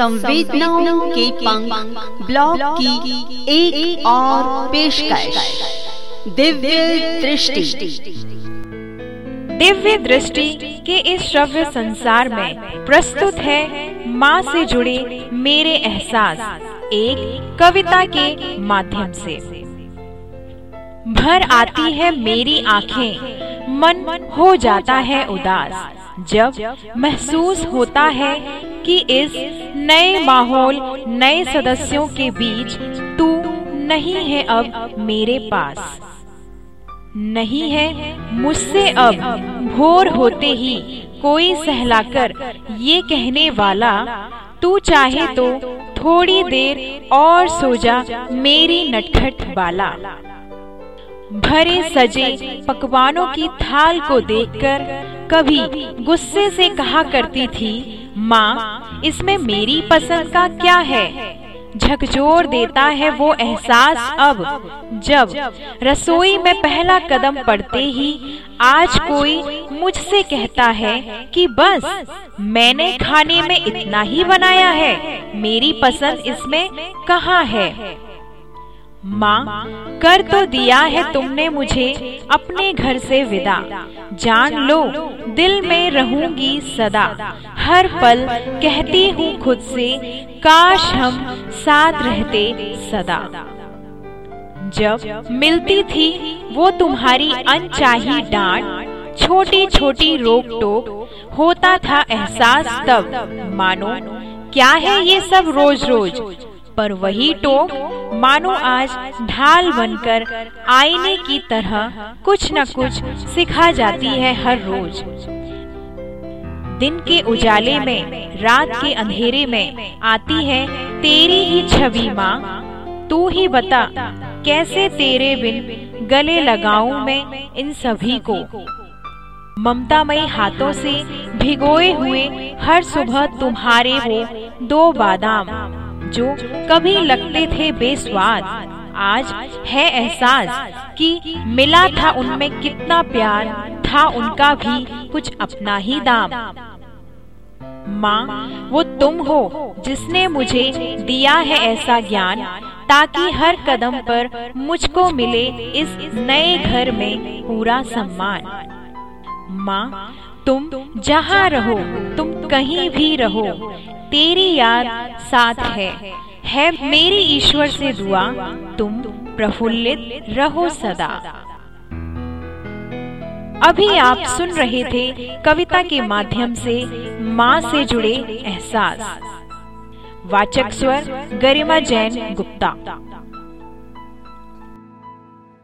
संवेदनाओं के पंख ब्लॉग की एक, एक और पेशकश। दिव्य दृष्टि। दिव्य दृष्टि के इस श्रव्य संसार में प्रस्तुत है माँ से जुड़े मेरे एहसास एक कविता के माध्यम से। भर आती है मेरी आँखें मन हो जाता है उदास। जब महसूस होता है कि इस नए माहौल, नए सदस्यों के बीच तू नहीं है अब मेरे पास। नहीं है मुझसे अब भोर होते ही कोई सहलाकर ये कहने वाला, तू चाहे तो थोड़ी देर और सो जा मेरी नटखट बाला। भरे सजे पकवानों की थाल को देखकर कभी गुस्से से कहा करती थी माँ, इसमें मेरी पसंद का क्या है? झकझोर देता है वो एहसास अब, जब रसोई में पहला कदम पड़ते ही आज कोई मुझसे कहता है कि बस, मैंने खाने में इतना ही बनाया है, मेरी पसंद इसमें कहाँ है? माँ, कर तो दिया है तुमने मुझे अपने घर से विदा, जान लो, दिल में रहूँगी सदा हर पल कहती हूँ खुद से, काश हम साथ रहते सदा। जब मिलती थी वो तुम्हारी अनचाही डांट छोटी छोटी रोक टोक होता था एहसास तब, मानो, क्या है ये सब रोज रोज पर वही टोक, मानो आज ढाल बनकर आईने की तरह कुछ न कुछ सिखा जाती है हर रोज। दिन के उजाले में रात के अंधेरे में आती है तेरी ही छवि माँ तू ही बता कैसे तेरे बिन गले लगाऊँ मैं इन सभी को? ममतामयी हाथों से भिगोए हुए हर सुबह तुम्हारे वो दो बादाम जो कभी लगते थे बेस्वाद। आज है एहसास कि मिला था उनमें कितना प्यार। था उनका भी कुछ अपना ही दाम। माँ, वो तुम हो जिसने मुझे दिया है ऐसा ज्ञान, ताकि हर कदम पर मुझको मिले इस नए घर में पूरा सम्मान। माँ, तुम जहाँ रहो, तुम कहीं भी रहो, तेरी याद साथ है। है मेरी ईश्वर से दुआ, तुम प्रफुल्लित रहो सदा। अभी आप सुन रहे थे कविता के माध्यम से माँ से जुड़े एहसास। वाचक स्वर गरिमा जैन गुप्ता।